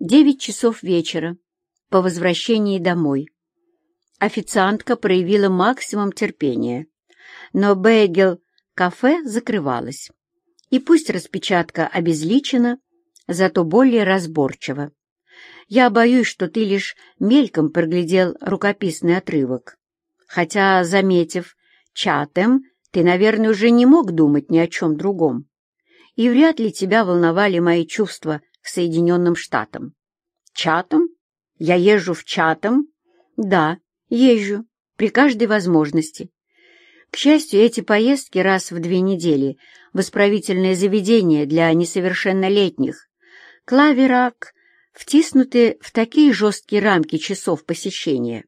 Девять часов вечера, по возвращении домой. Официантка проявила максимум терпения, но Бейгел-кафе закрывалось. И пусть распечатка обезличена, зато более разборчива. Я боюсь, что ты лишь мельком проглядел рукописный отрывок. Хотя, заметив Чатем, ты, наверное, уже не мог думать ни о чем другом. И вряд ли тебя волновали мои чувства Соединенным Штатам. Чатом? Я езжу в Чатом? Да, езжу, при каждой возможности. К счастью, эти поездки раз в две недели в исправительное заведение для несовершеннолетних. Клаверак втиснуты в такие жесткие рамки часов посещения,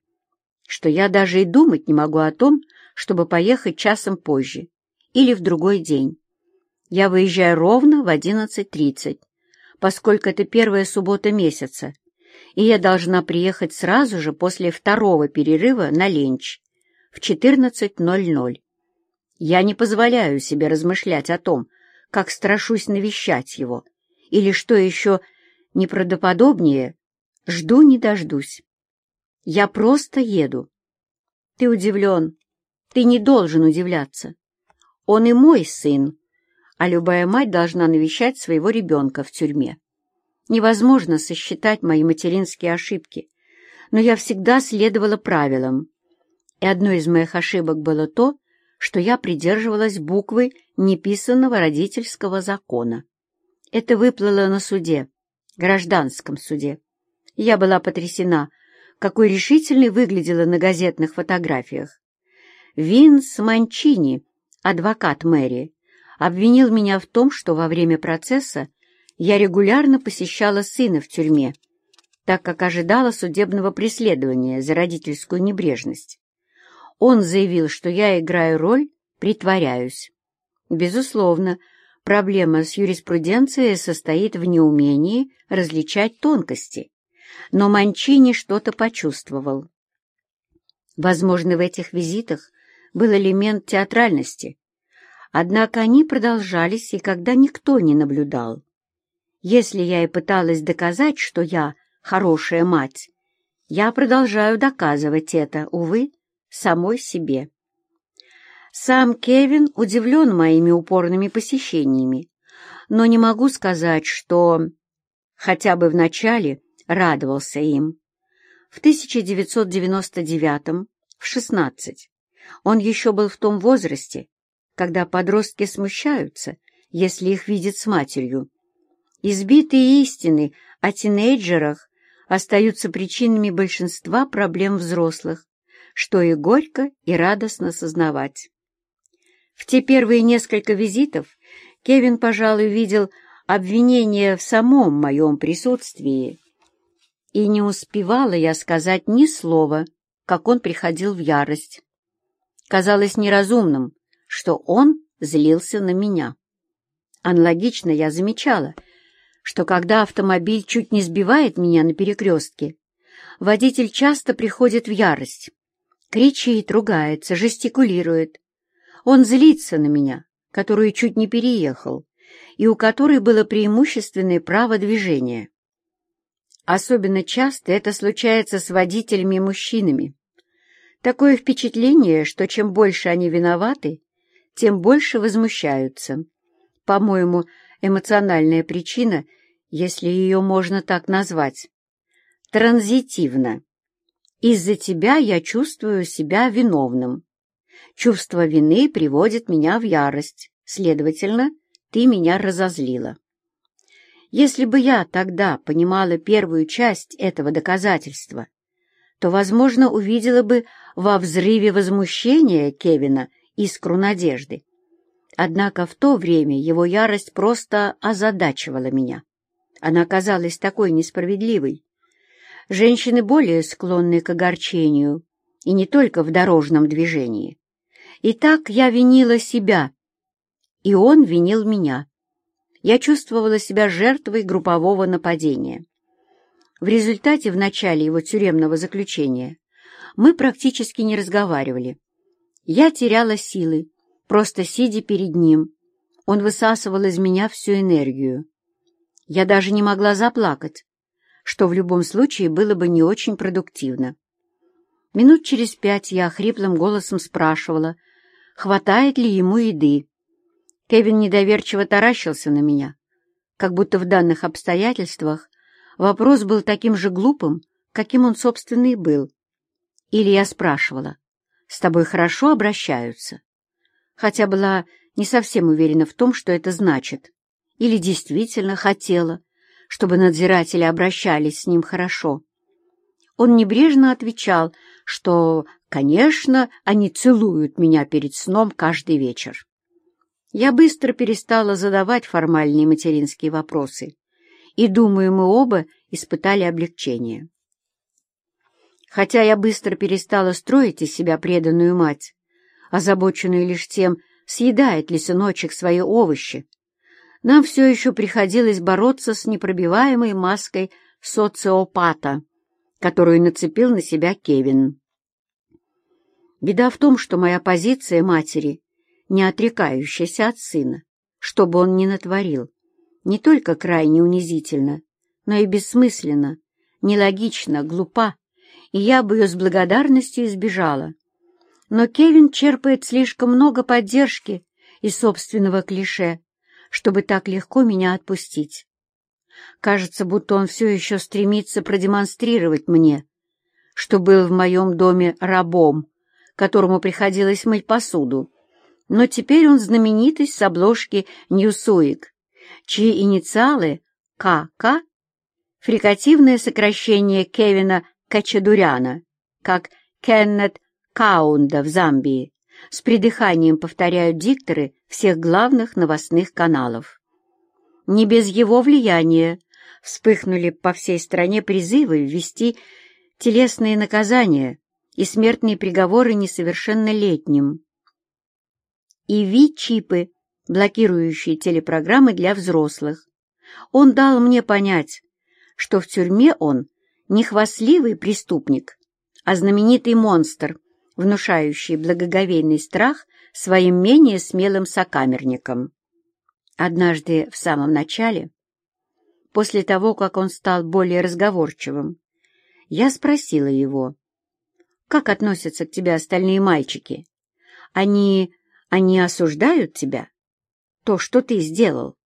что я даже и думать не могу о том, чтобы поехать часом позже или в другой день. Я выезжаю ровно в 11.30, поскольку это первая суббота месяца, и я должна приехать сразу же после второго перерыва на ленч в 14.00. Я не позволяю себе размышлять о том, как страшусь навещать его, или, что еще неправдоподобнее, жду не дождусь. Я просто еду. Ты удивлен. Ты не должен удивляться. Он и мой сын, а любая мать должна навещать своего ребенка в тюрьме. Невозможно сосчитать мои материнские ошибки, но я всегда следовала правилам. И одной из моих ошибок было то, что я придерживалась буквы неписанного родительского закона. Это выплыло на суде, гражданском суде. Я была потрясена, какой решительной выглядела на газетных фотографиях. Винс Манчини, адвокат мэри, обвинил меня в том, что во время процесса я регулярно посещала сына в тюрьме, так как ожидала судебного преследования за родительскую небрежность. Он заявил, что я играю роль, притворяюсь. Безусловно, проблема с юриспруденцией состоит в неумении различать тонкости, но Манчини что-то почувствовал. Возможно, в этих визитах был элемент театральности, однако они продолжались, и когда никто не наблюдал. Если я и пыталась доказать, что я хорошая мать, я продолжаю доказывать это, увы, самой себе. Сам Кевин удивлен моими упорными посещениями, но не могу сказать, что хотя бы вначале радовался им. В 1999 в 16 он еще был в том возрасте, когда подростки смущаются, если их видят с матерью. Избитые истины о тинейджерах остаются причинами большинства проблем взрослых, что и горько, и радостно сознавать. В те первые несколько визитов Кевин, пожалуй, видел обвинение в самом моем присутствии, и не успевала я сказать ни слова, как он приходил в ярость. Казалось неразумным, что он злился на меня. Аналогично я замечала, что когда автомобиль чуть не сбивает меня на перекрестке, водитель часто приходит в ярость. Кричит, ругается, жестикулирует. Он злится на меня, которую чуть не переехал, и у которой было преимущественное право движения. Особенно часто это случается с водителями-мужчинами. Такое впечатление, что чем больше они виноваты, тем больше возмущаются. По-моему, эмоциональная причина, если ее можно так назвать, транзитивна. Из-за тебя я чувствую себя виновным. Чувство вины приводит меня в ярость. Следовательно, ты меня разозлила. Если бы я тогда понимала первую часть этого доказательства, то, возможно, увидела бы во взрыве возмущения Кевина искру надежды. Однако в то время его ярость просто озадачивала меня. Она казалась такой несправедливой. Женщины более склонны к огорчению, и не только в дорожном движении. И так я винила себя, и он винил меня. Я чувствовала себя жертвой группового нападения. В результате в начале его тюремного заключения мы практически не разговаривали. Я теряла силы, просто сидя перед ним. Он высасывал из меня всю энергию. Я даже не могла заплакать, что в любом случае было бы не очень продуктивно. Минут через пять я хриплым голосом спрашивала, хватает ли ему еды. Кевин недоверчиво таращился на меня, как будто в данных обстоятельствах вопрос был таким же глупым, каким он, собственно, и был. Или я спрашивала, «С тобой хорошо обращаются?» Хотя была не совсем уверена в том, что это значит. Или действительно хотела, чтобы надзиратели обращались с ним хорошо. Он небрежно отвечал, что, конечно, они целуют меня перед сном каждый вечер. Я быстро перестала задавать формальные материнские вопросы, и, думаю, мы оба испытали облегчение. Хотя я быстро перестала строить из себя преданную мать, озабоченную лишь тем, съедает ли сыночек свои овощи, нам все еще приходилось бороться с непробиваемой маской социопата, которую нацепил на себя Кевин. Беда в том, что моя позиция матери, не отрекающаяся от сына, что бы он ни натворил, не только крайне унизительно, но и бессмысленно, нелогично, глупа, и я бы ее с благодарностью избежала. Но Кевин черпает слишком много поддержки из собственного клише, чтобы так легко меня отпустить. Кажется, будто он все еще стремится продемонстрировать мне, что был в моем доме рабом, которому приходилось мыть посуду. Но теперь он знаменитость с обложки «Ньюсуик», чьи инициалы «КК» — фрикативное сокращение Кевина Качадуряна, как Кеннет Каунда в Замбии, с придыханием повторяют дикторы всех главных новостных каналов. Не без его влияния вспыхнули по всей стране призывы ввести телесные наказания и смертные приговоры несовершеннолетним. И ВИ-чипы, блокирующие телепрограммы для взрослых. Он дал мне понять, что в тюрьме он не хвастливый преступник, а знаменитый монстр — внушающий благоговейный страх своим менее смелым сокамерникам. Однажды в самом начале, после того, как он стал более разговорчивым, я спросила его, «Как относятся к тебе остальные мальчики? Они... они осуждают тебя? То, что ты сделал?»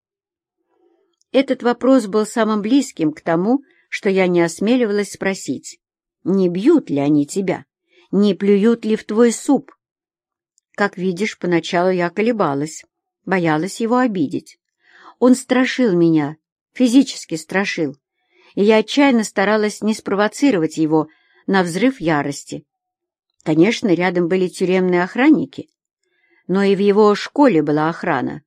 Этот вопрос был самым близким к тому, что я не осмеливалась спросить, не бьют ли они тебя не плюют ли в твой суп. Как видишь, поначалу я колебалась, боялась его обидеть. Он страшил меня, физически страшил, и я отчаянно старалась не спровоцировать его на взрыв ярости. Конечно, рядом были тюремные охранники, но и в его школе была охрана.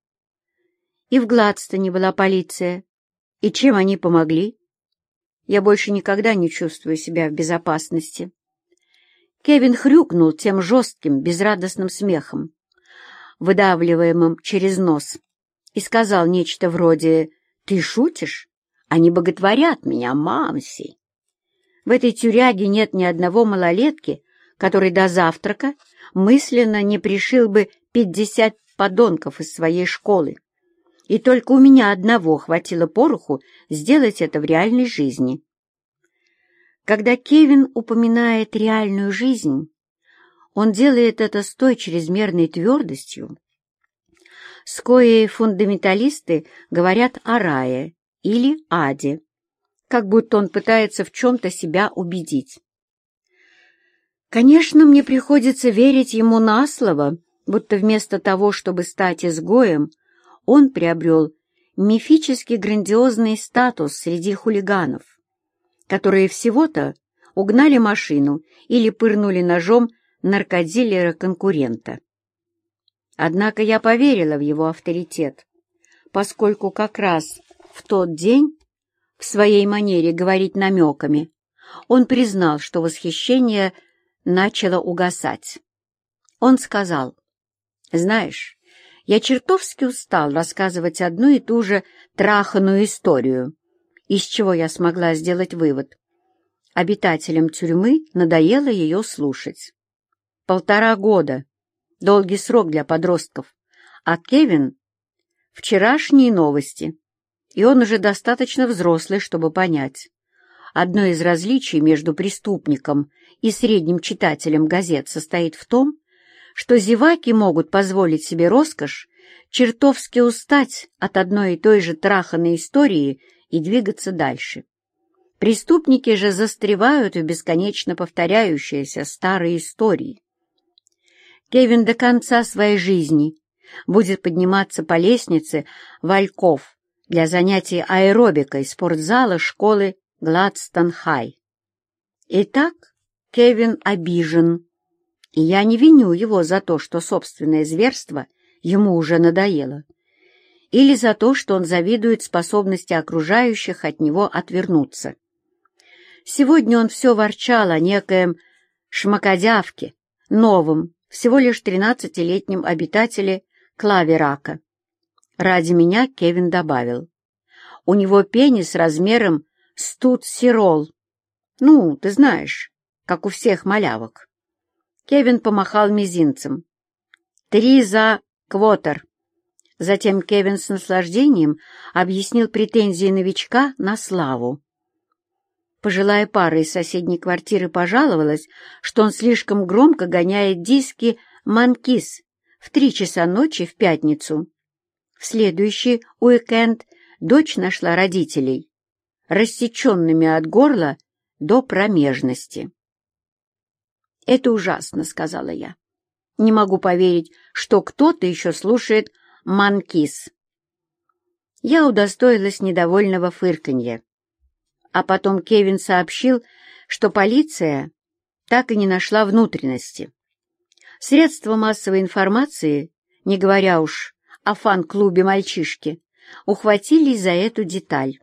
И в Гладстоне была полиция. И чем они помогли? Я больше никогда не чувствую себя в безопасности. Кевин хрюкнул тем жестким, безрадостным смехом, выдавливаемым через нос, и сказал нечто вроде «Ты шутишь? Они боготворят меня, мамси!» В этой тюряге нет ни одного малолетки, который до завтрака мысленно не пришил бы пятьдесят подонков из своей школы. И только у меня одного хватило пороху сделать это в реальной жизни. Когда Кевин упоминает реальную жизнь, он делает это с той чрезмерной твердостью, с коей фундаменталисты говорят о рае или аде, как будто он пытается в чем-то себя убедить. Конечно, мне приходится верить ему на слово, будто вместо того, чтобы стать изгоем, он приобрел мифически грандиозный статус среди хулиганов которые всего-то угнали машину или пырнули ножом наркодилера-конкурента. Однако я поверила в его авторитет, поскольку как раз в тот день, в своей манере говорить намеками, он признал, что восхищение начало угасать. Он сказал, «Знаешь, я чертовски устал рассказывать одну и ту же траханую историю, из чего я смогла сделать вывод. Обитателям тюрьмы надоело ее слушать. Полтора года — долгий срок для подростков, а Кевин — вчерашние новости, и он уже достаточно взрослый, чтобы понять. одно из различий между преступником и средним читателем газет состоит в том, что зеваки могут позволить себе роскошь чертовски устать от одной и той же траханной истории и двигаться дальше. Преступники же застревают в бесконечно повторяющиеся старые истории. Кевин до конца своей жизни будет подниматься по лестнице вальков для занятий аэробикой спортзала школы Гладстон-Хай. Итак, Кевин обижен, я не виню его за то, что собственное зверство ему уже надоело, или за то, что он завидует способности окружающих от него отвернуться. Сегодня он все ворчал о некоем шмакодявке, новом, всего лишь тринадцатилетнем обитателе Клаверака. Ради меня Кевин добавил. У него пенис размером с тут-сирол. Ну, ты знаешь, как у всех малявок. Кевин помахал мизинцем. Три за квотер. Затем Кевин с наслаждением объяснил претензии новичка на славу. Пожилая пара из соседней квартиры пожаловалась, что он слишком громко гоняет диски «Манкис» в три часа ночи в пятницу. В следующий уикенд дочь нашла родителей, рассеченными от горла до промежности. «Это ужасно», — сказала я. «Не могу поверить, что кто-то еще слушает «Манкис». Я удостоилась недовольного фырканья. А потом Кевин сообщил, что полиция так и не нашла внутренности. Средства массовой информации, не говоря уж о фан-клубе мальчишки, ухватились за эту деталь.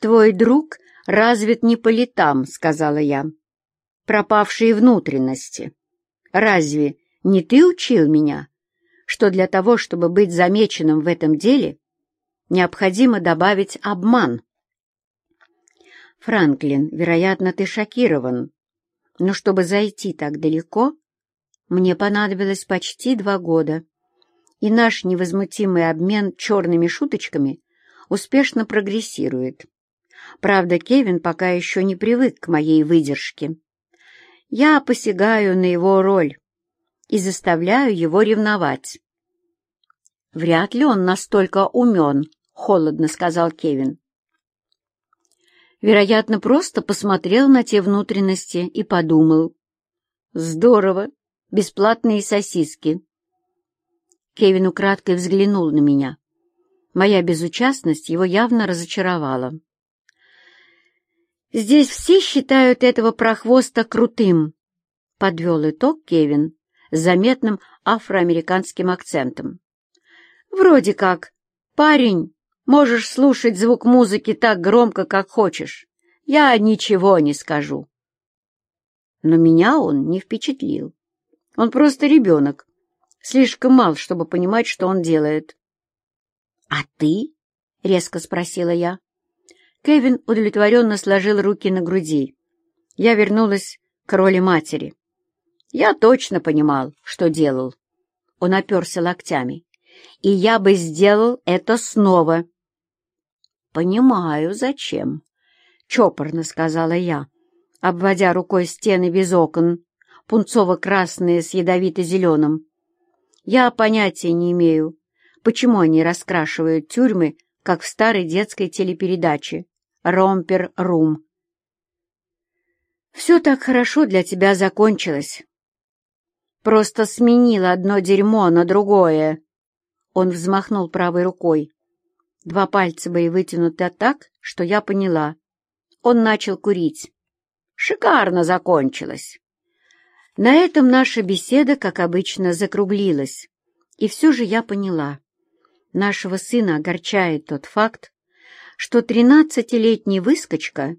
«Твой друг развит не по летам», — сказала я. «Пропавшие внутренности. Разве не ты учил меня, что для того, чтобы быть замеченным в этом деле, необходимо добавить обман?» Франклин, вероятно, ты шокирован. Но чтобы зайти так далеко, мне понадобилось почти два года, и наш невозмутимый обмен черными шуточками успешно прогрессирует. Правда, Кевин пока еще не привык к моей выдержке. Я посягаю на его роль и заставляю его ревновать. «Вряд ли он настолько умен», — холодно сказал Кевин. Вероятно, просто посмотрел на те внутренности и подумал. «Здорово! Бесплатные сосиски!» Кевин украдкой взглянул на меня. Моя безучастность его явно разочаровала. «Здесь все считают этого прохвоста крутым», — подвел итог Кевин с заметным афроамериканским акцентом. «Вроде как, парень, Можешь слушать звук музыки так громко, как хочешь. Я ничего не скажу. Но меня он не впечатлил. Он просто ребенок. Слишком мал, чтобы понимать, что он делает. — А ты? — резко спросила я. Кевин удовлетворенно сложил руки на груди. Я вернулась к роли матери. Я точно понимал, что делал. Он оперся локтями. И я бы сделал это снова. «Понимаю, зачем», — чопорно сказала я, обводя рукой стены без окон, пунцово-красные с ядовито-зеленым. «Я понятия не имею, почему они раскрашивают тюрьмы, как в старой детской телепередаче «Ромпер-рум». «Все так хорошо для тебя закончилось. Просто сменила одно дерьмо на другое». Он взмахнул правой рукой. Два пальца были вытянуты так, что я поняла. Он начал курить. Шикарно закончилось. На этом наша беседа, как обычно, закруглилась. И все же я поняла. Нашего сына огорчает тот факт, что тринадцатилетний выскочка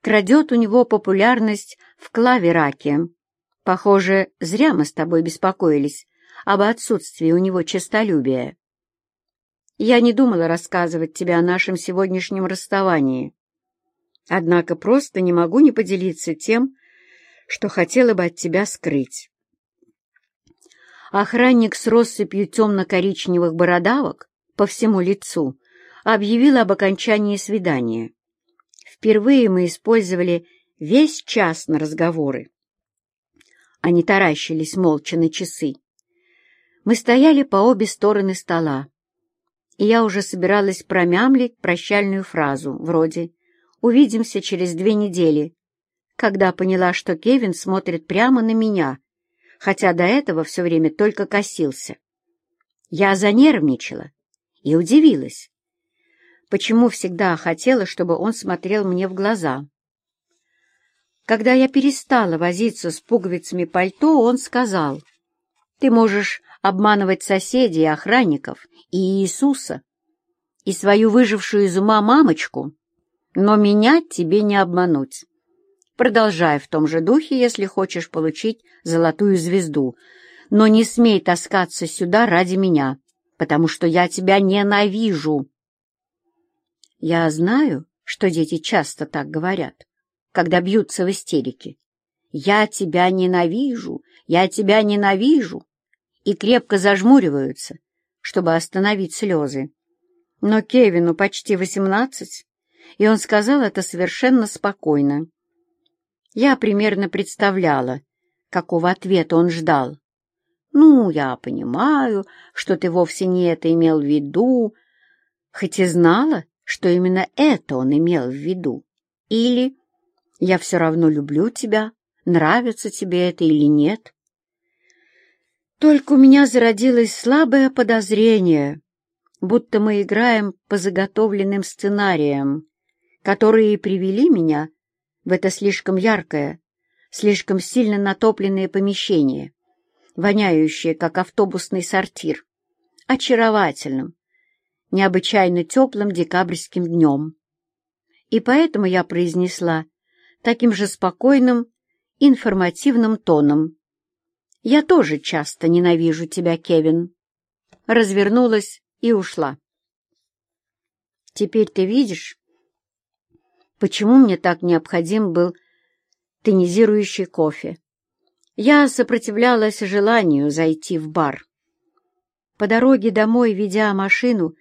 крадет у него популярность в клавераке. Похоже, зря мы с тобой беспокоились об отсутствии у него честолюбия. Я не думала рассказывать тебе о нашем сегодняшнем расставании. Однако просто не могу не поделиться тем, что хотела бы от тебя скрыть. Охранник с россыпью темно-коричневых бородавок по всему лицу объявил об окончании свидания. Впервые мы использовали весь час на разговоры. Они таращились молча на часы. Мы стояли по обе стороны стола, и я уже собиралась промямлить прощальную фразу, вроде «Увидимся через две недели», когда поняла, что Кевин смотрит прямо на меня, хотя до этого все время только косился. Я занервничала и удивилась, почему всегда хотела, чтобы он смотрел мне в глаза. Когда я перестала возиться с пуговицами пальто, он сказал, «Ты можешь обманывать соседей, охранников и Иисуса, и свою выжившую из ума мамочку, но меня тебе не обмануть. Продолжай в том же духе, если хочешь получить золотую звезду, но не смей таскаться сюда ради меня, потому что я тебя ненавижу. Я знаю, что дети часто так говорят, когда бьются в истерике. «Я тебя ненавижу! Я тебя ненавижу!» и крепко зажмуриваются, чтобы остановить слезы. Но Кевину почти восемнадцать, и он сказал это совершенно спокойно. Я примерно представляла, какого ответа он ждал. «Ну, я понимаю, что ты вовсе не это имел в виду», хоть и знала, что именно это он имел в виду. Или «я все равно люблю тебя, нравится тебе это или нет». Только у меня зародилось слабое подозрение, будто мы играем по заготовленным сценариям, которые привели меня в это слишком яркое, слишком сильно натопленное помещение, воняющее, как автобусный сортир, очаровательным, необычайно теплым декабрьским днем. И поэтому я произнесла таким же спокойным, информативным тоном. «Я тоже часто ненавижу тебя, Кевин». Развернулась и ушла. «Теперь ты видишь, почему мне так необходим был тонизирующий кофе. Я сопротивлялась желанию зайти в бар. По дороге домой, ведя машину,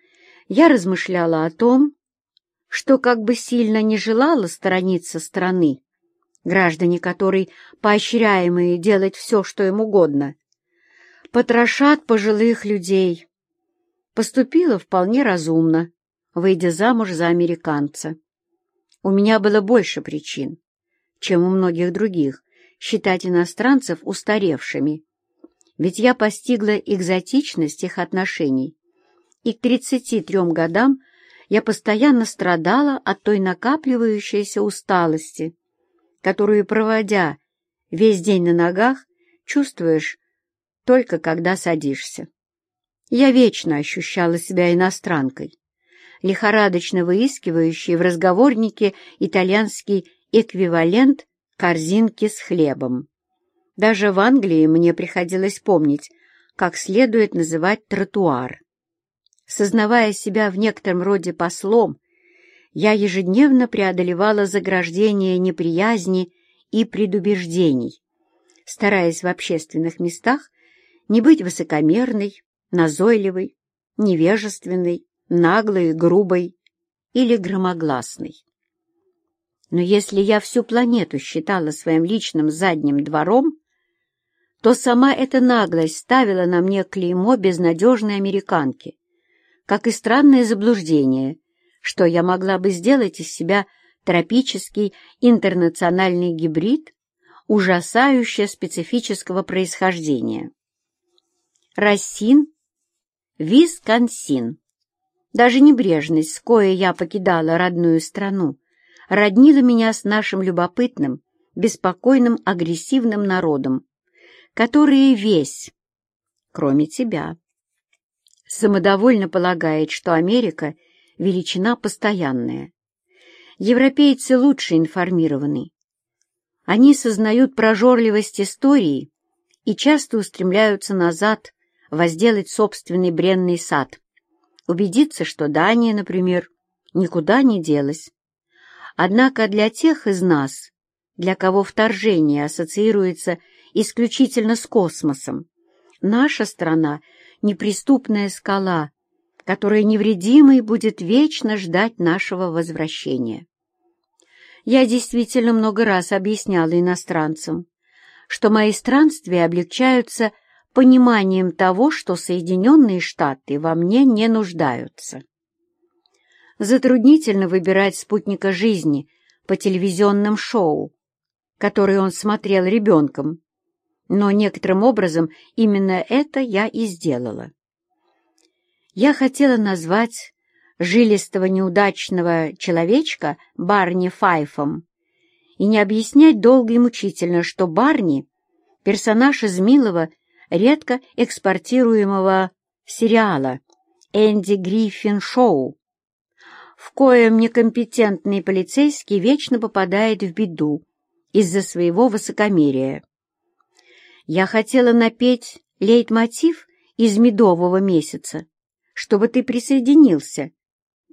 я размышляла о том, что как бы сильно не желала сторониться страны, граждане которой, поощряемые делать все, что им угодно, потрошат пожилых людей. Поступила вполне разумно, выйдя замуж за американца. У меня было больше причин, чем у многих других, считать иностранцев устаревшими, ведь я постигла экзотичность их отношений, и к 33 годам я постоянно страдала от той накапливающейся усталости, которую, проводя весь день на ногах, чувствуешь только когда садишься. Я вечно ощущала себя иностранкой, лихорадочно выискивающей в разговорнике итальянский эквивалент корзинки с хлебом. Даже в Англии мне приходилось помнить, как следует называть тротуар. Сознавая себя в некотором роде послом, я ежедневно преодолевала заграждение неприязни и предубеждений, стараясь в общественных местах не быть высокомерной, назойливой, невежественной, наглой, грубой или громогласной. Но если я всю планету считала своим личным задним двором, то сама эта наглость ставила на мне клеймо безнадежной американки, как и странное заблуждение, что я могла бы сделать из себя тропический интернациональный гибрид, ужасающе специфического происхождения. Рассин, Висконсин. Даже небрежность, с коей я покидала родную страну, роднила меня с нашим любопытным, беспокойным, агрессивным народом, который весь, кроме тебя, самодовольно полагает, что Америка — величина постоянная. Европейцы лучше информированы. Они сознают прожорливость истории и часто устремляются назад, возделать собственный бренный сад, убедиться, что Дания, например, никуда не делась. Однако для тех из нас, для кого вторжение ассоциируется исключительно с космосом, наша страна — неприступная скала, которая невредимой будет вечно ждать нашего возвращения. Я действительно много раз объясняла иностранцам, что мои странствия облегчаются пониманием того, что Соединенные Штаты во мне не нуждаются. Затруднительно выбирать спутника жизни по телевизионным шоу, которые он смотрел ребенком, но некоторым образом именно это я и сделала. Я хотела назвать жилистого неудачного человечка Барни Файфом и не объяснять долго и мучительно, что Барни — персонаж из милого, редко экспортируемого сериала «Энди Гриффин Шоу», в коем некомпетентный полицейский вечно попадает в беду из-за своего высокомерия. Я хотела напеть лейтмотив из «Медового месяца», чтобы ты присоединился.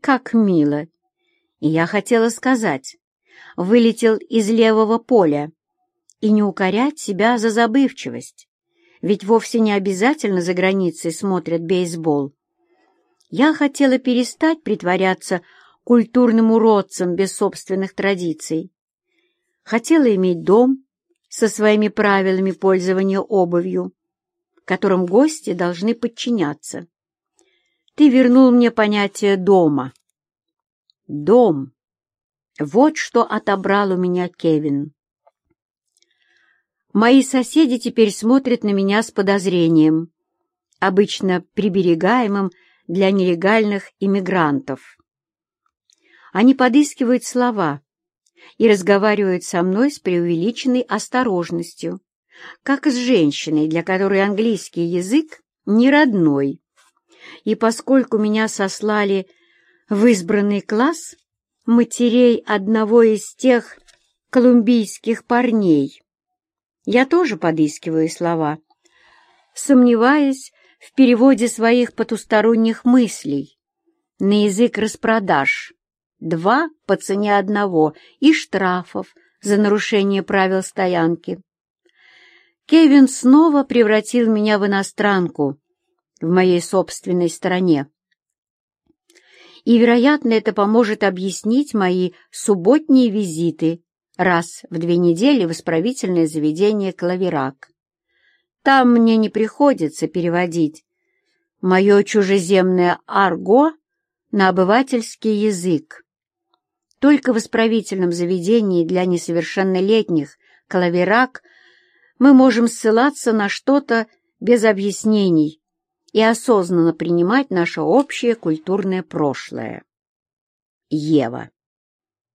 Как мило! И я хотела сказать, вылетел из левого поля и не укорять себя за забывчивость, ведь вовсе не обязательно за границей смотрят бейсбол. Я хотела перестать притворяться культурным уродцем без собственных традиций. Хотела иметь дом со своими правилами пользования обувью, которым гости должны подчиняться. Ты вернул мне понятие дома. Дом. Вот что отобрал у меня Кевин. Мои соседи теперь смотрят на меня с подозрением, обычно приберегаемым для нелегальных иммигрантов. Они подыскивают слова и разговаривают со мной с преувеличенной осторожностью, как с женщиной, для которой английский язык не родной. И поскольку меня сослали в избранный класс матерей одного из тех колумбийских парней, я тоже подыскиваю слова, сомневаясь в переводе своих потусторонних мыслей на язык распродаж, два по цене одного и штрафов за нарушение правил стоянки. Кевин снова превратил меня в иностранку в моей собственной стране. И, вероятно, это поможет объяснить мои субботние визиты раз в две недели в исправительное заведение «Клаверак». Там мне не приходится переводить мое чужеземное арго на обывательский язык. Только в исправительном заведении для несовершеннолетних «Клаверак» мы можем ссылаться на что-то без объяснений и осознанно принимать наше общее культурное прошлое. Ева